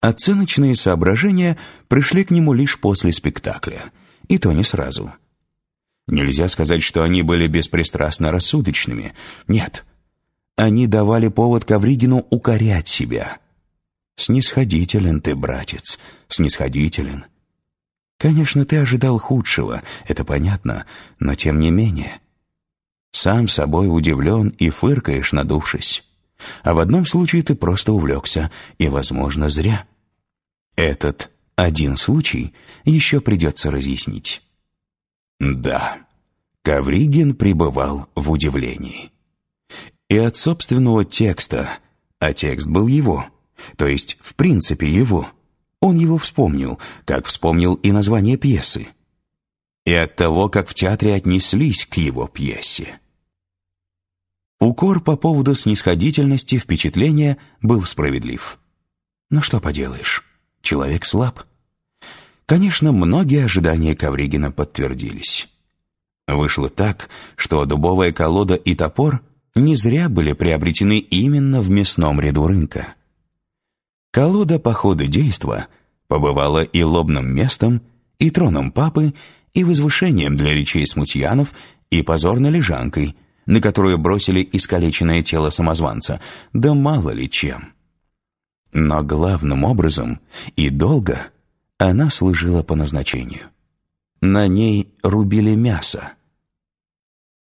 Оценочные соображения пришли к нему лишь после спектакля, и то не сразу. Нельзя сказать, что они были беспристрастно рассудочными. Нет. Они давали повод Ковригину укорять себя. «Снисходителен ты, братец, снисходителен». Конечно, ты ожидал худшего, это понятно, но тем не менее. Сам собой удивлен и фыркаешь, надувшись. А в одном случае ты просто увлекся, и, возможно, зря. Этот один случай еще придется разъяснить. Да, Ковригин пребывал в удивлении. И от собственного текста, а текст был его, то есть в принципе его, он его вспомнил, как вспомнил и название пьесы. И от того, как в театре отнеслись к его пьесе. Укор по поводу снисходительности впечатления был справедлив. Но что поделаешь, человек слаб. Конечно, многие ожидания Ковригина подтвердились. Вышло так, что дубовая колода и топор не зря были приобретены именно в мясном ряду рынка. Колода по ходу действа побывала и лобным местом, и троном папы, и возвышением для речей смутьянов, и позорной лежанкой, на которую бросили искалеченное тело самозванца, да мало ли чем. Но главным образом и долго она служила по назначению. На ней рубили мясо.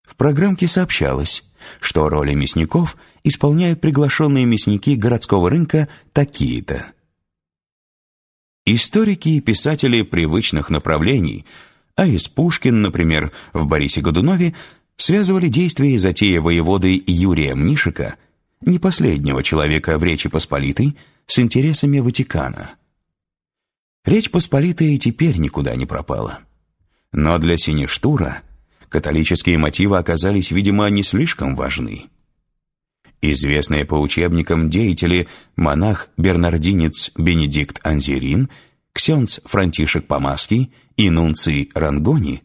В программке сообщалось, что роли мясников исполняют приглашенные мясники городского рынка такие-то. Историки и писатели привычных направлений, а из Пушкин, например, в Борисе Годунове, связывали действия и затеи воеводы Юрия Мнишика, не последнего человека в Речи Посполитой, с интересами Ватикана. Речь Посполитая и теперь никуда не пропала. Но для Сиништура католические мотивы оказались, видимо, не слишком важны. Известные по учебникам деятели монах-бернардинец Бенедикт Анзерин, ксенц Франтишек Помаский и нунций Рангони,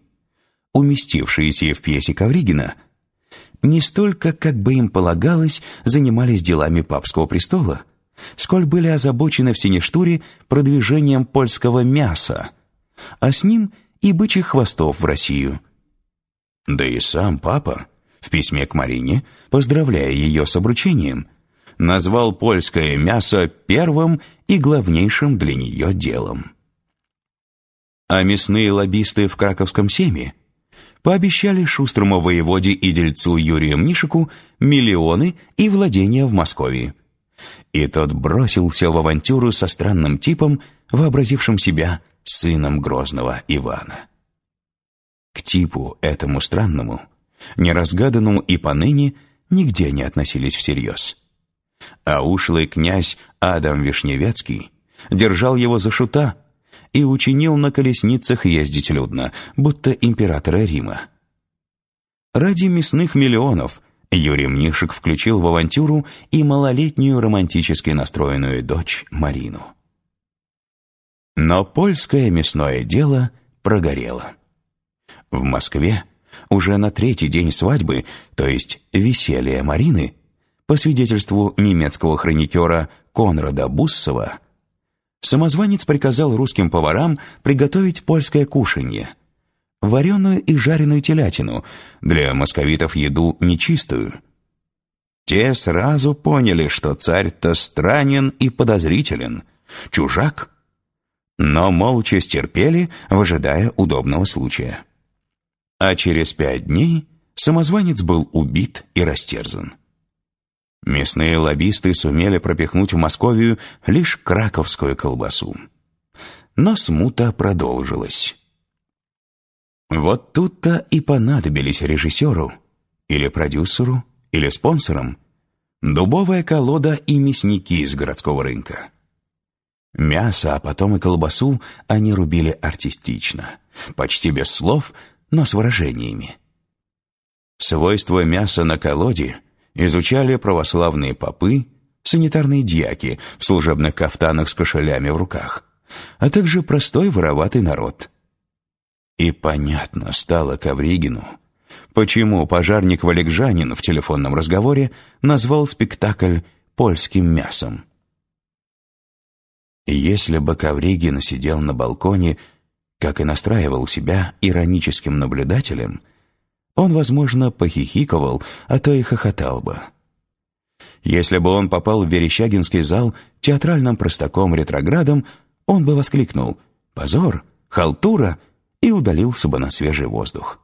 уместившиеся в пьесе Ковригина, не столько, как бы им полагалось, занимались делами папского престола, сколь были озабочены в Синештуре продвижением польского мяса, а с ним и бычьих хвостов в Россию. Да и сам папа в письме к Марине, поздравляя ее с обручением, назвал польское мясо первым и главнейшим для нее делом. А мясные лоббисты в краковском семе пообещали шустрому воеводе и дельцу Юрию Мнишику миллионы и владения в Москве. И тот бросился в авантюру со странным типом, вообразившим себя сыном грозного Ивана. К типу этому странному – неразгаданному и поныне нигде не относились всерьез. А ушлый князь Адам Вишневецкий держал его за шута и учинил на колесницах ездить людно, будто императора Рима. Ради мясных миллионов Юрий Мнишек включил в авантюру и малолетнюю романтически настроенную дочь Марину. Но польское мясное дело прогорело. В Москве уже на третий день свадьбы, то есть веселья Марины, по свидетельству немецкого хроникера Конрада Буссова, самозванец приказал русским поварам приготовить польское кушанье, вареную и жареную телятину, для московитов еду нечистую. Те сразу поняли, что царь-то странен и подозрителен, чужак, но молча стерпели, выжидая удобного случая а через пять дней самозванец был убит и растерзан. Местные лоббисты сумели пропихнуть в Московию лишь краковскую колбасу. Но смута продолжилась. Вот тут-то и понадобились режиссеру, или продюсеру, или спонсорам дубовая колода и мясники из городского рынка. Мясо, а потом и колбасу они рубили артистично, почти без слов, но с выражениями. Свойства мяса на колоде изучали православные попы, санитарные дьяки в служебных кафтанах с кошелями в руках, а также простой вороватый народ. И понятно стало Ковригину, почему пожарник Валикжанин в телефонном разговоре назвал спектакль «польским мясом». Если бы Ковригин сидел на балконе, как и настраивал себя ироническим наблюдателем, он, возможно, похихиковал, а то и хохотал бы. Если бы он попал в Верещагинский зал театральным простаком-ретроградом, он бы воскликнул «Позор! Халтура!» и удалился бы на свежий воздух.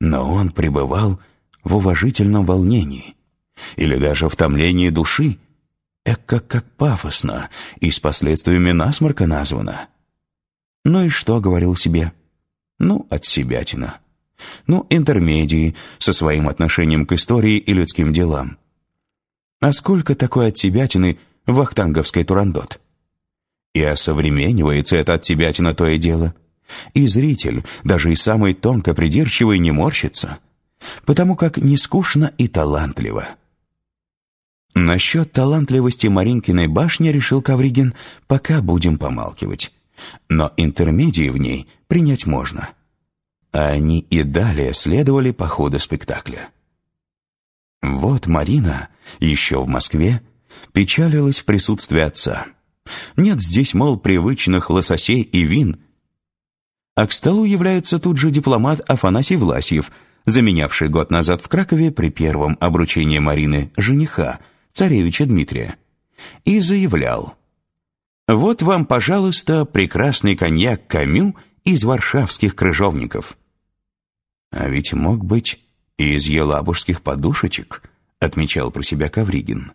Но он пребывал в уважительном волнении или даже в томлении души. Эка как пафосно и с последствиями насморка названо. Ну и что, говорил себе? Ну, от себятина. Ну, интермедии со своим отношением к истории и людским делам. А сколько такой от себятины в Вахтанговской Турандот? И осовременивается это от себятина то и дело. И зритель, даже и самый тонко придирчивый, не морщится, потому как не скучно и талантливо. Насчет талантливости Маринкиной башни, решил Кавригин, пока будем помалкивать. Но интермедии в ней принять можно. А они и далее следовали по ходу спектакля. Вот Марина, еще в Москве, печалилась в присутствии отца. Нет здесь, мол, привычных лососей и вин. А к столу является тут же дипломат Афанасий Власьев, заменявший год назад в Кракове при первом обручении Марины жениха, царевича Дмитрия, и заявлял «Вот вам, пожалуйста, прекрасный коньяк Камю из варшавских крыжовников». А ведь мог быть и из елабужских подушечек, отмечал про себя Кавригин.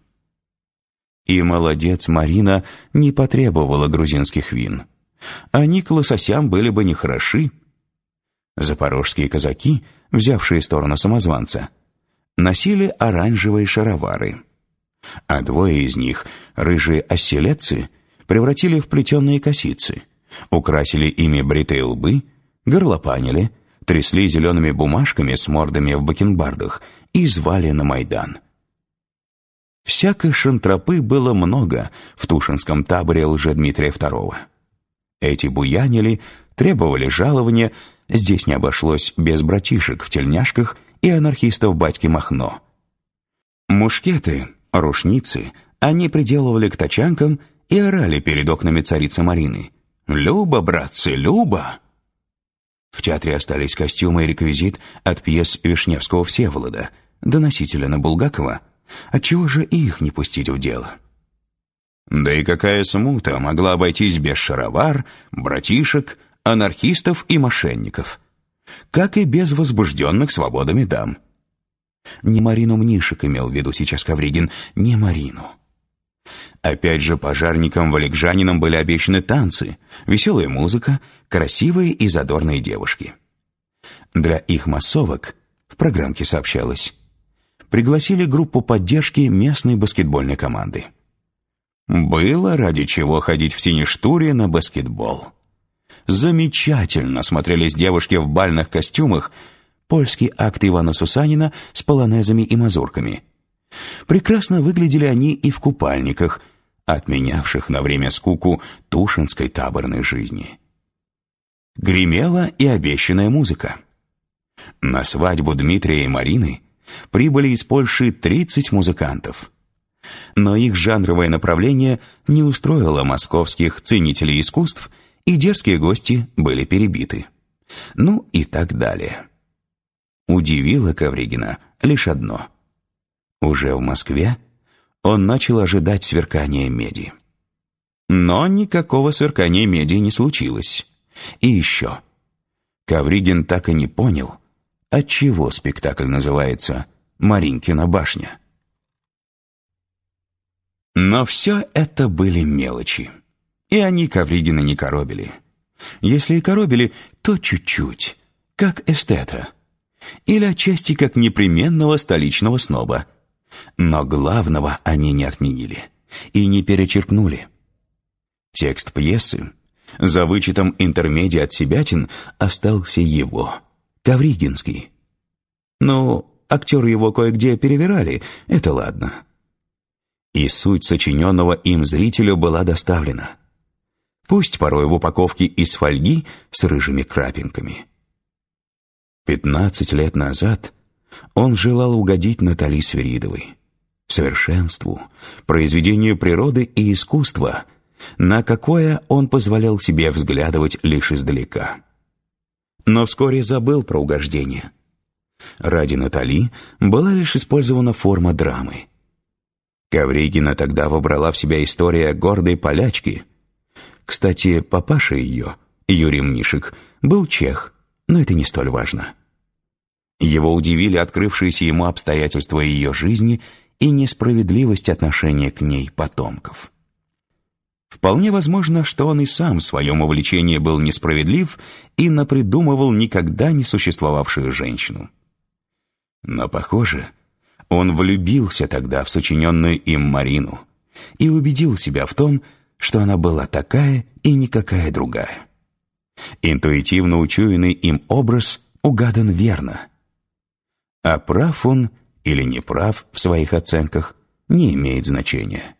И молодец Марина не потребовала грузинских вин. Они к лососям были бы нехороши. Запорожские казаки, взявшие сторону самозванца, носили оранжевые шаровары. А двое из них, рыжие оселедцы, превратили в плетеные косицы, украсили ими бритые лбы, горлопанили, трясли зелеными бумажками с мордами в бакенбардах и звали на Майдан. Всякой шантропы было много в Тушинском таборе лжедмитрия II. Эти буянили, требовали жалования, здесь не обошлось без братишек в тельняшках и анархистов батьки Махно. Мушкеты, рушницы они приделывали к тачанкам и орали перед окнами царицы Марины. «Люба, братцы, Люба!» В театре остались костюмы и реквизит от пьес Вишневского Всеволода, доносителя на Булгакова — Отчего же их не пустить в дело? Да и какая смута могла обойтись без шаровар, братишек, анархистов и мошенников, как и без возбужденных свободами дам. Не Марину Мнишек имел в виду сейчас Ковригин, не Марину. Опять же, пожарникам-валикжанинам были обещаны танцы, веселая музыка, красивые и задорные девушки. Для их массовок, в программке сообщалось, пригласили группу поддержки местной баскетбольной команды. Было ради чего ходить в Сиништуре на баскетбол. Замечательно смотрелись девушки в бальных костюмах, польский акт Ивана Сусанина с полонезами и мазурками. Прекрасно выглядели они и в купальниках, отменявших на время скуку тушинской таборной жизни. Гремела и обещанная музыка. На свадьбу Дмитрия и Марины прибыли из Польши 30 музыкантов. Но их жанровое направление не устроило московских ценителей искусств, и дерзкие гости были перебиты. Ну и так далее. Удивило Ковригина лишь одно. Уже в Москве он начал ожидать сверкания меди. Но никакого сверкания меди не случилось. И еще. Ковригин так и не понял, отчего спектакль называется «Маринкина башня». Но все это были мелочи. И они Ковригина не коробили. Если и коробили, то чуть-чуть, как эстета. Или отчасти как непременного столичного сноба. Но главного они не отменили и не перечеркнули. Текст пьесы, за вычетом интермедиа от себятин, остался его — Ковригинский. Ну, актеры его кое-где перевирали, это ладно. И суть сочиненного им зрителю была доставлена. Пусть порой в упаковке из фольги с рыжими крапинками. Пятнадцать лет назад он желал угодить Натали Свиридовой. Совершенству, произведению природы и искусства, на какое он позволял себе взглядывать лишь издалека. Но вскоре забыл про угождение. Ради Натали была лишь использована форма драмы. Ковригина тогда вобрала в себя история гордой полячки. Кстати, папаша ее, Юрий Мнишек, был чех, но это не столь важно. Его удивили открывшиеся ему обстоятельства ее жизни и несправедливость отношения к ней потомков. Вполне возможно, что он и сам в своем увлечении был несправедлив и напридумывал никогда не существовавшую женщину. Но, похоже, он влюбился тогда в сочиненную им Марину и убедил себя в том, что она была такая и никакая другая. Интуитивно учуянный им образ угадан верно. А прав он или не прав в своих оценках, не имеет значения.